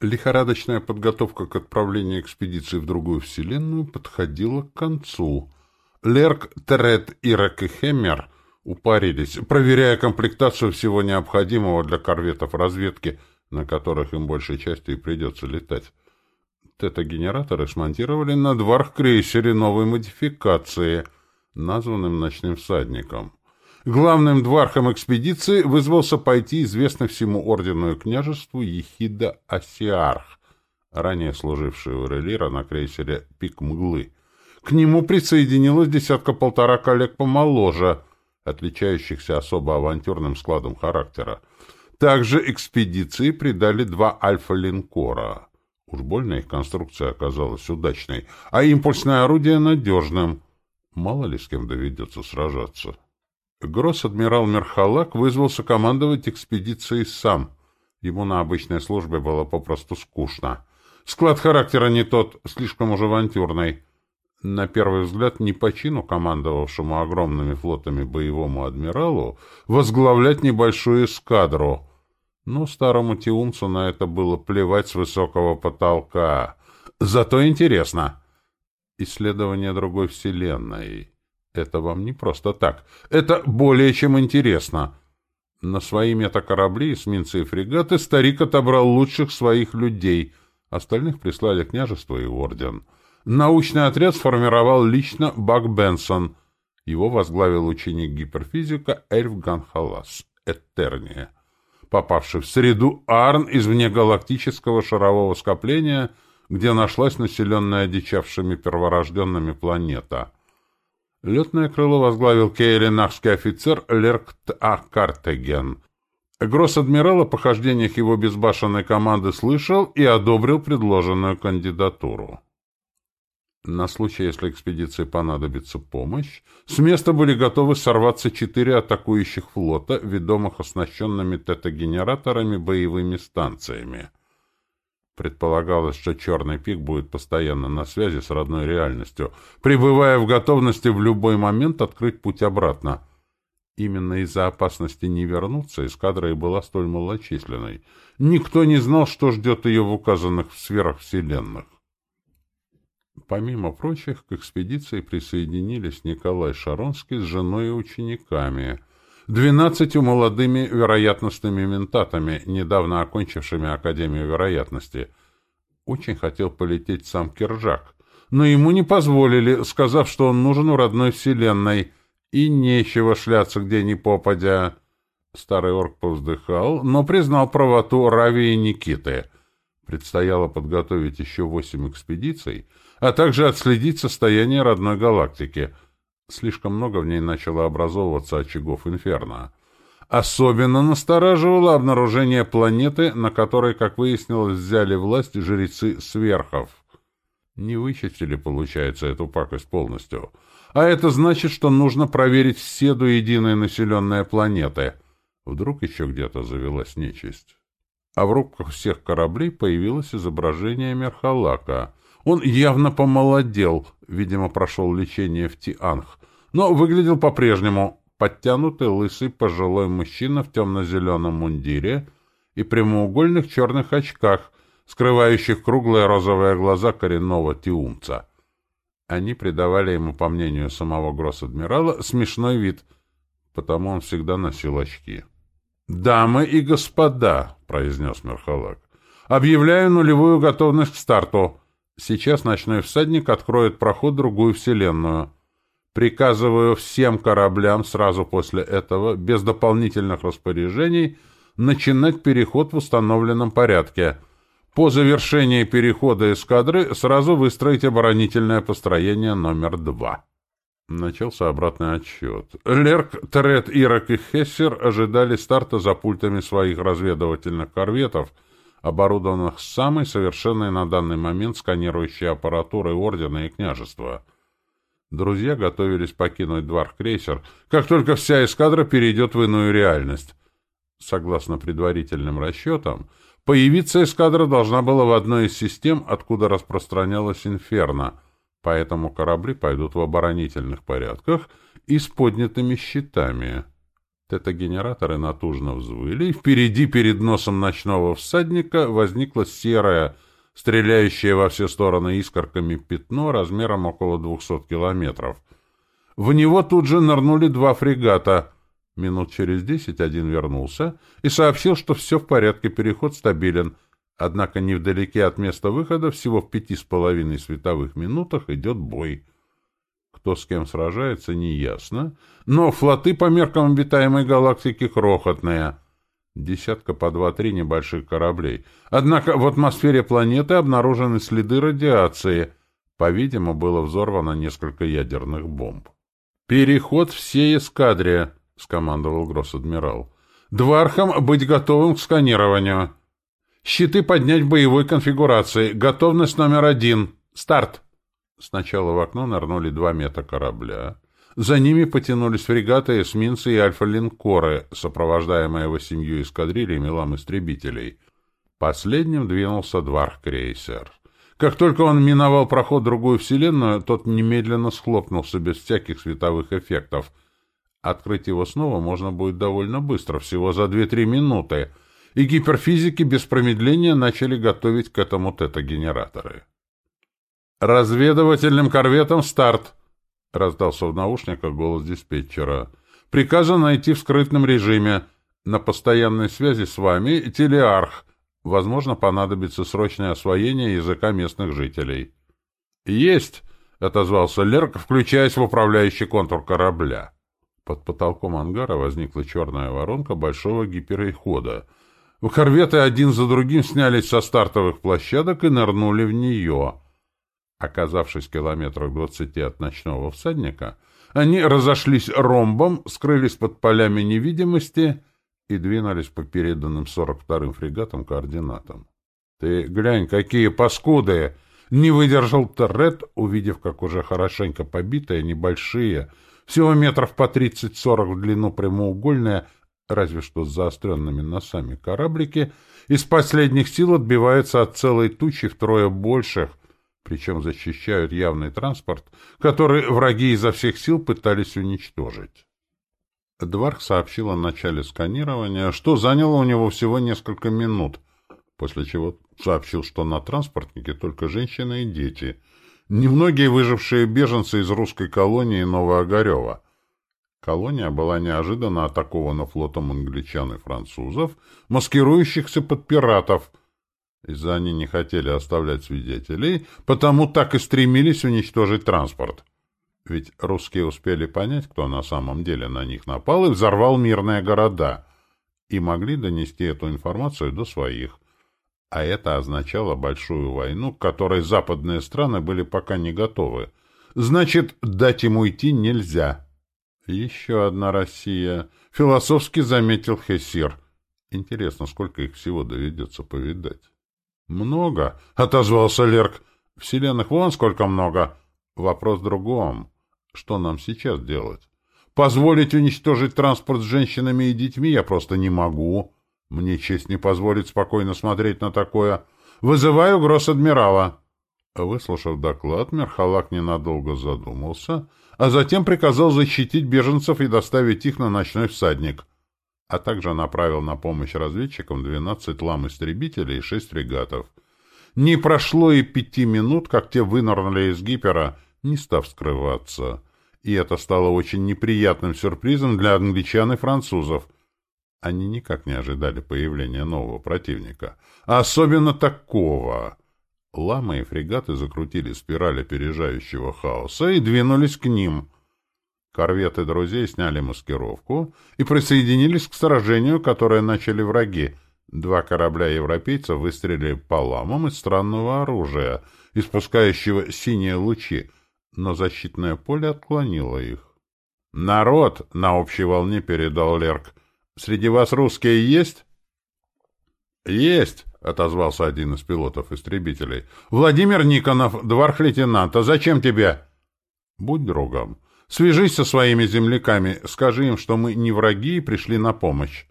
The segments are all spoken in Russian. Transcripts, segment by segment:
Лихорадочная подготовка к отправлению экспедиции в другую вселенную подходила к концу. Лерк, Терет, Ирак и Хеммер упарились, проверяя комплектацию всего необходимого для корветов разведки, на которых им большей частью и придется летать. Тета-генераторы смонтировали на дварх-крейсере новой модификации, названным «Ночным всадником». Главным двархом экспедиции вызвался пойти известный всему ордену и княжеству Ехида Асиарх, ранее служивший у Релира на крейсере «Пик Мглы». К нему присоединилось десятка-полтора коллег помоложе, отличающихся особо авантюрным складом характера. Также экспедиции придали два альфа-линкора — Уж больно их конструкция оказалась удачной, а импульсное орудие надежным. Мало ли с кем доведется сражаться. Гросс-адмирал Мерхалак вызвался командовать экспедицией сам. Ему на обычной службе было попросту скучно. Склад характера не тот, слишком уж авантюрный. На первый взгляд, не по чину командовавшему огромными флотами боевому адмиралу возглавлять небольшую эскадру — но старому Тиумцу на это было плевать с высокого потолка. Зато интересно. Исследование другой вселенной. Это вам не просто так. Это более чем интересно. На свои метакорабли, эсминцы и фрегаты старик отобрал лучших своих людей. Остальных прислали княжество и орден. Научный отряд сформировал лично Бак Бенсон. Его возглавил ученик гиперфизика Эльф Ганхалас, Этерния попавший в среду Арн из внегалактического шарового скопления, где нашлась населенная одичавшими перворожденными планета. Летное крыло возглавил кейленахский офицер Леркт А. Картеген. Гросс-адмирал о похождениях его безбашенной команды слышал и одобрил предложенную кандидатуру. На случай, если экспедиции понадобится помощь, с места были готовы сорваться четыре атакующих флота, ведомых оснащенными тета-генераторами боевыми станциями. Предполагалось, что «Черный пик» будет постоянно на связи с родной реальностью, пребывая в готовности в любой момент открыть путь обратно. Именно из-за опасности не вернуться эскадра и была столь малочисленной. Никто не знал, что ждет ее в указанных сферах вселенных. Помимо прочих, к экспедиции присоединились Николай Шаронский с женой и учениками, двенадцатью молодыми вероятностными ментатами, недавно окончившими Академию вероятности. Очень хотел полететь сам Киржак, но ему не позволили, сказав, что он нужен у родной вселенной, и нечего шляться где ни попадя. Старый орк повздыхал, но признал правоту Рави и Никиты. Предстояло подготовить еще восемь экспедиций — а также отследить состояние родной галактики. Слишком много в ней начало образовываться очагов инферно. Особенно настораживало обнаружение планеты, на которой, как выяснилось, взяли власть жрецы сверхов. Не вычистили, получается, эту пакость полностью. А это значит, что нужно проверить все до единой населенные планеты. Вдруг еще где-то завелась нечисть. А в рубках всех кораблей появилось изображение Мерхалака — он явно помолодел, видимо, прошел лечение в Тианг, но выглядел по-прежнему подтянутый, лысый, пожилой мужчина в темно-зеленом мундире и прямоугольных черных очках, скрывающих круглые розовые глаза коренного тиумца. Они придавали ему, по мнению самого гросс-адмирала, смешной вид, потому он всегда носил очки. «Дамы и господа», — произнес Мерхалак, — «объявляю нулевую готовность к старту». Сейчас ночной всадник откроет проход в другую вселенную. Приказываю всем кораблям сразу после этого, без дополнительных распоряжений, начинать переход в установленном порядке. По завершении перехода эскадры сразу выстроить оборонительное построение номер два. Начался обратный отсчет. Лерк, Трет, Ирак и Хессер ожидали старта за пультами своих разведывательных корветов — оборудованных самой совершенной на данный момент сканирующей аппаратурой Ордена и Княжества. Друзья готовились покинуть двор-крейсер, как только вся эскадра перейдет в иную реальность. Согласно предварительным расчетам, появиться эскадра должна была в одной из систем, откуда распространялась инферно, поэтому корабли пойдут в оборонительных порядках и с поднятыми щитами. Тета-генераторы натужно взвыли, и впереди, перед носом ночного всадника, возникло серое, стреляющее во все стороны искорками пятно размером около двухсот километров. В него тут же нырнули два фрегата. Минут через десять один вернулся и сообщил, что все в порядке, переход стабилен. Однако невдалеке от места выхода, всего в пяти с половиной световых минутах, идет бой. Кто с кем сражается, неясно, но флоты по меркам обитаемой галактики крохотные. Десятка по два-три небольших кораблей. Однако в атмосфере планеты обнаружены следы радиации. По-видимому, было взорвано несколько ядерных бомб. «Переход всей эскадре», — скомандовал гросс-адмирал. «Двархам быть готовым к сканированию. Щиты поднять в боевой конфигурации. Готовность номер один. Старт!» Сначала в окно нырнули два мета-корабля. За ними потянулись фрегаты, эсминцы и альфа-линкоры, сопровождаемые восемью эскадрильями лам-истребителей. Последним двинулся Дварх-крейсер. Как только он миновал проход в другую вселенную, тот немедленно схлопнулся без всяких световых эффектов. Открыть его снова можно будет довольно быстро, всего за 2-3 минуты, и гиперфизики без промедления начали готовить к этому тета-генераторы. «Разведывательным корветом старт!» — раздался в наушниках голос диспетчера. «Приказано найти в скрытном режиме. На постоянной связи с вами телеарх. Возможно, понадобится срочное освоение языка местных жителей». «Есть!» — отозвался Лерк, включаясь в управляющий контур корабля. Под потолком ангара возникла черная воронка большого гиперхода. Корветы один за другим снялись со стартовых площадок и нырнули в нее — Оказавшись километрах двадцати от ночного всадника, они разошлись ромбом, скрылись под полями невидимости и двинулись по переданным сорок вторым фрегатам координатам. — Ты глянь, какие паскуды! Не выдержал Террет, увидев, как уже хорошенько побитые, небольшие, всего метров по тридцать-сорок в длину прямоугольные, разве что с заостренными носами кораблики, из последних сил отбиваются от целой тучи втрое больших, причем защищают явный транспорт, который враги изо всех сил пытались уничтожить. Дварх сообщил о начале сканирования, что заняло у него всего несколько минут, после чего сообщил, что на транспортнике только женщины и дети, немногие выжившие беженцы из русской колонии Новоогарева. Колония была неожиданно атакована флотом англичан и французов, маскирующихся под пиратов — из-за они не хотели оставлять свидетелей, потому так и стремились уничтожить транспорт. Ведь русские успели понять, кто на самом деле на них напал и взорвал мирные города, и могли донести эту информацию до своих. А это означало большую войну, к которой западные страны были пока не готовы. Значит, дать им уйти нельзя. Еще одна Россия. Философски заметил Хессир. Интересно, сколько их всего доведется повидать. «Много», — отозвался Лерк. «Вселенных вон сколько много. Вопрос в другом. Что нам сейчас делать? Позволить уничтожить транспорт с женщинами и детьми я просто не могу. Мне честь не позволит спокойно смотреть на такое. Вызываю гросс-адмирала». Выслушав доклад, Мерхалак ненадолго задумался, а затем приказал защитить беженцев и доставить их на ночной всадник — а также направил на помощь разведчикам 12 лам-истребителей и 6 фрегатов. Не прошло и пяти минут, как те вынырнули из гипера, не став скрываться. И это стало очень неприятным сюрпризом для англичан и французов. Они никак не ожидали появления нового противника. А особенно такого. Ламы и фрегаты закрутили спираль опережающего хаоса и двинулись к ним — Корветы друзей сняли маскировку и присоединились к сражению, которое начали враги. Два корабля европейцев выстрелили по ламам из странного оружия, испускающего синие лучи, но защитное поле отклонило их. «Народ!» — на общей волне передал Лерк. «Среди вас русские есть?» «Есть!» — отозвался один из пилотов-истребителей. «Владимир Никонов, дворх-лейтенанта, зачем тебе?» «Будь другом. Свяжись со своими земляками, скажи им, что мы не враги и пришли на помощь.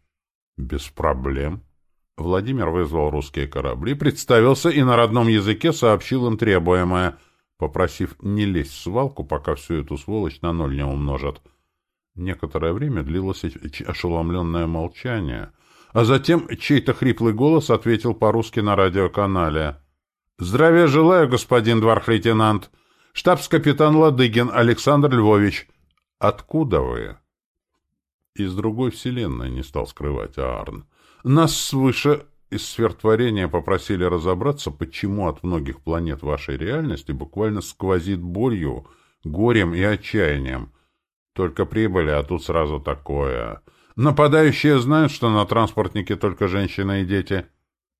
Без проблем. Владимир вызвал русские корабли, представился и на родном языке сообщил им требуемое, попросив не лезть в свалку, пока всю эту сволочь на ноль не умножат. Некоторое время длилось ошеломленное молчание, а затем чей-то хриплый голос ответил по-русски на радиоканале. «Здравия желаю, господин дворф-лейтенант! Штабс-капитан Ладыгин Александр Львович. Откуда вы?» «Из другой вселенной», — не стал скрывать Аарн. «Нас свыше из сфертворения попросили разобраться, почему от многих планет вашей реальности буквально сквозит болью, горем и отчаянием. Только прибыли, а тут сразу такое. Нападающие знают, что на транспортнике только женщины и дети.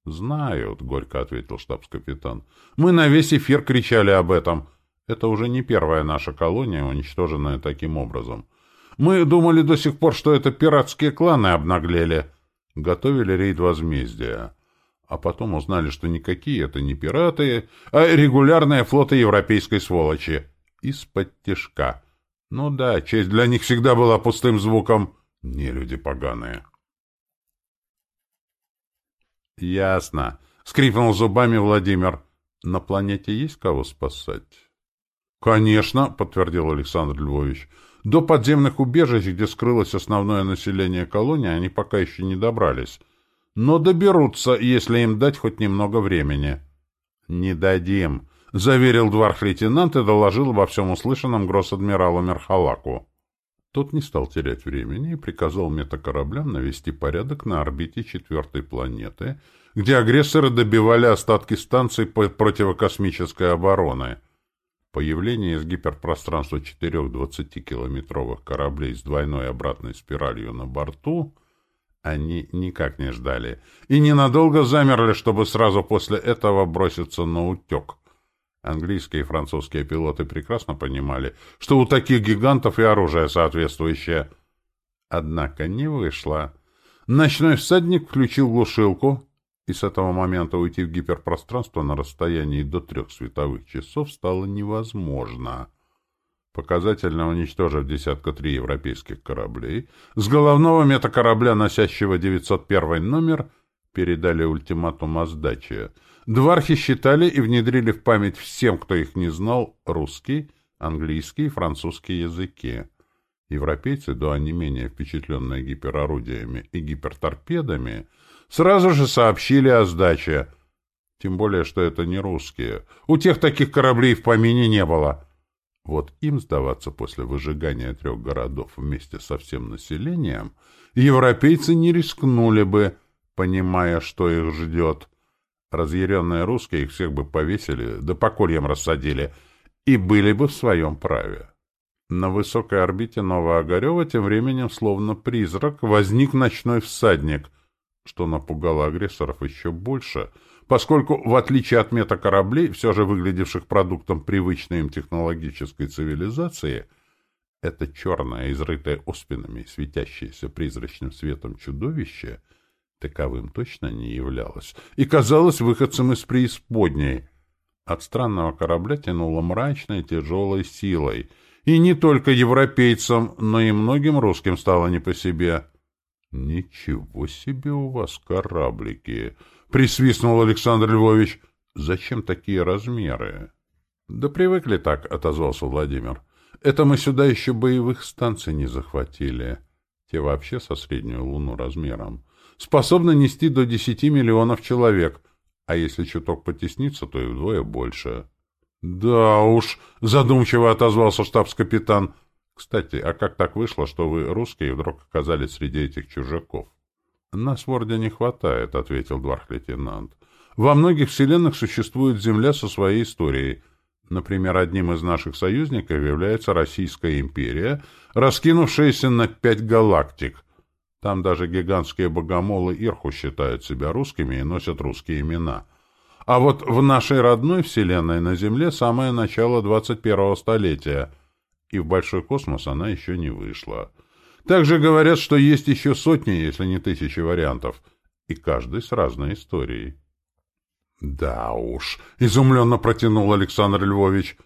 «Знают», — горько ответил штабс-капитан. «Мы на весь эфир кричали об этом. Это уже не первая наша колония, уничтоженная таким образом. Мы думали до сих пор, что это пиратские кланы обнаглели» готовили рейд возмездия. А потом узнали, что никакие это не пираты, а регулярная флота европейской сволочи. Из-под тяжка. Ну да, честь для них всегда была пустым звуком. Не люди поганые. Ясно. Скрипнул зубами Владимир. На планете есть кого спасать? Конечно, подтвердил Александр Львович. До подземных убежищ, где скрылось основное население колонии, они пока еще не добрались. Но доберутся, если им дать хоть немного времени. — Не дадим, — заверил дворф-лейтенант и доложил обо всем услышанном гросс-адмиралу Мерхалаку. Тот не стал терять времени и приказал метакораблям навести порядок на орбите четвертой планеты, где агрессоры добивали остатки станций противокосмической обороны — Появление из гиперпространства четырех 20-километровых кораблей с двойной обратной спиралью на борту они никак не ждали и ненадолго замерли, чтобы сразу после этого броситься на утек. Английские и французские пилоты прекрасно понимали, что у таких гигантов и оружие соответствующее. Однако не вышло. Ночной всадник включил глушилку, и с этого момента уйти в гиперпространство на расстоянии до трех световых часов стало невозможно. Показательно уничтожив десятка три европейских кораблей, с головного метакорабля, носящего 901 номер, передали ультиматум о сдаче. Двархи считали и внедрили в память всем, кто их не знал, русский, английский и французский языки. Европейцы, до они менее впечатленные гиперорудиями и гиперторпедами, сразу же сообщили о сдаче. Тем более, что это не русские. У тех таких кораблей в помине не было. Вот им сдаваться после выжигания трех городов вместе со всем населением европейцы не рискнули бы, понимая, что их ждет. Разъяренные русские их всех бы повесили, да по кольям рассадили, и были бы в своем праве. На высокой орбите Новоогарева тем временем, словно призрак, возник ночной всадник, что напугало агрессоров еще больше, поскольку, в отличие от метакораблей, все же выглядевших продуктом привычной им технологической цивилизации, это черное, изрытое оспинами, светящееся призрачным светом чудовище таковым точно не являлось и казалось выходцем из преисподней. От странного корабля тянуло мрачной тяжелой силой, и не только европейцам, но и многим русским стало не по себе — «Ничего себе у вас кораблики!» — присвистнул Александр Львович. «Зачем такие размеры?» «Да привыкли так», — отозвался Владимир. «Это мы сюда еще боевых станций не захватили. Те вообще со среднюю луну размером. Способны нести до десяти миллионов человек, а если чуток потесниться, то и вдвое больше». «Да уж», — задумчиво отозвался штабс-капитан, — кстати, а как так вышло, что вы, русские, вдруг оказались среди этих чужаков? — Нас в Орде хватает, — ответил дворх-лейтенант. — Во многих вселенных существует Земля со своей историей. Например, одним из наших союзников является Российская империя, раскинувшаяся на пять галактик. Там даже гигантские богомолы Ирху считают себя русскими и носят русские имена. А вот в нашей родной вселенной на Земле самое начало 21-го столетия — и в большой космос она еще не вышла. Также говорят, что есть еще сотни, если не тысячи вариантов, и каждый с разной историей. «Да уж», — изумленно протянул Александр Львович.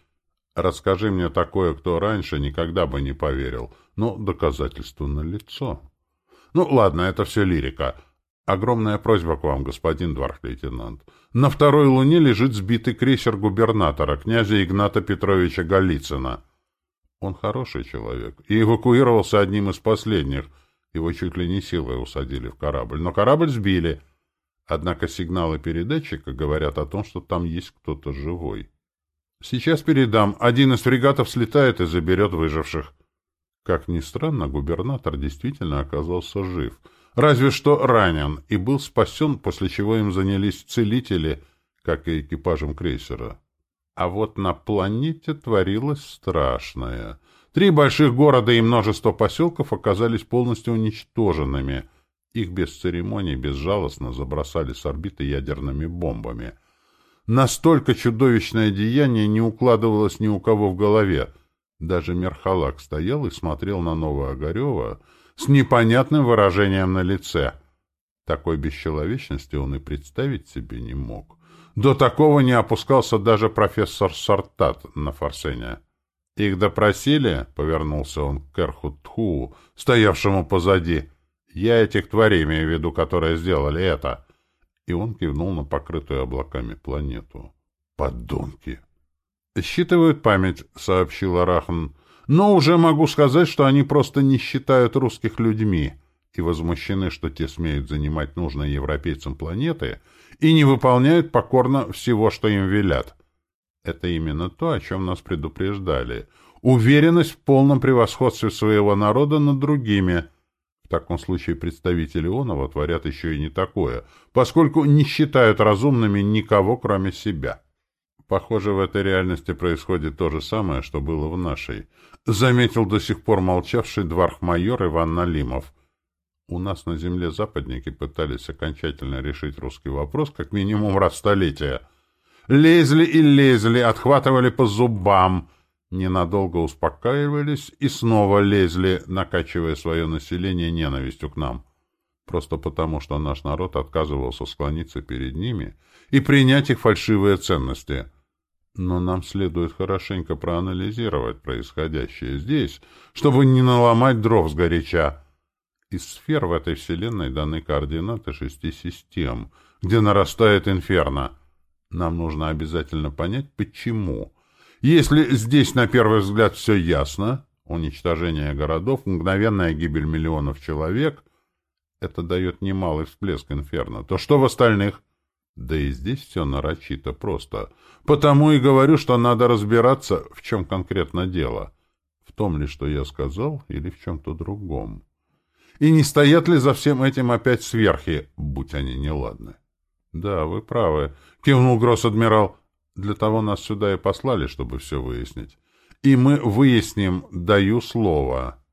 «Расскажи мне такое, кто раньше никогда бы не поверил. Но доказательство налицо». «Ну, ладно, это все лирика. Огромная просьба к вам, господин дворф-лейтенант. На второй луне лежит сбитый крейсер губернатора, князя Игната Петровича Голицына». Он хороший человек и эвакуировался одним из последних. Его чуть ли не силой усадили в корабль. Но корабль сбили. Однако сигналы передатчика говорят о том, что там есть кто-то живой. Сейчас передам. Один из фрегатов слетает и заберет выживших. Как ни странно, губернатор действительно оказался жив. Разве что ранен и был спасен, после чего им занялись целители, как и экипажем крейсера. А вот на планете творилось страшное. Три больших города и множество поселков оказались полностью уничтоженными. Их без церемоний безжалостно забросали с орбиты ядерными бомбами. Настолько чудовищное деяние не укладывалось ни у кого в голове. Даже Мерхалак стоял и смотрел на Нового Огарева с непонятным выражением на лице. Такой бесчеловечности он и представить себе не мог. До такого не опускался даже профессор Сартат на Форсене. «Их допросили?» — повернулся он к Эрхутху, стоявшему позади. «Я этих тварей имею в виду, которые сделали это». И он кивнул на покрытую облаками планету. «Подонки!» «Считывают память», — сообщил Арахн. «Но уже могу сказать, что они просто не считают русских людьми и возмущены, что те смеют занимать нужные европейцам планеты и не выполняют покорно всего, что им велят. Это именно то, о чем нас предупреждали. Уверенность в полном превосходстве своего народа над другими. В таком случае представители Онова творят еще и не такое, поскольку не считают разумными никого, кроме себя». Похоже, в этой реальности происходит то же самое, что было в нашей. Заметил до сих пор молчавший дворх-майор Иван Налимов. У нас на земле западники пытались окончательно решить русский вопрос как минимум раз столетия. Лезли и лезли, отхватывали по зубам, ненадолго успокаивались и снова лезли, накачивая свое население ненавистью к нам. Просто потому, что наш народ отказывался склониться перед ними и принять их фальшивые ценности — но нам следует хорошенько проанализировать происходящее здесь, чтобы не наломать дров сгоряча. Из сфер в этой вселенной даны координаты шести систем, где нарастает инферно. Нам нужно обязательно понять, почему. Если здесь на первый взгляд все ясно, уничтожение городов, мгновенная гибель миллионов человек, это дает немалый всплеск инферно, то что в остальных? Да и здесь все нарочито просто. Потому и говорю, что надо разбираться, в чем конкретно дело. В том ли, что я сказал, или в чем-то другом. И не стоят ли за всем этим опять сверхи, будь они неладны? — Да, вы правы, — кивнул гросс-адмирал. — Для того нас сюда и послали, чтобы все выяснить. И мы выясним, даю слово.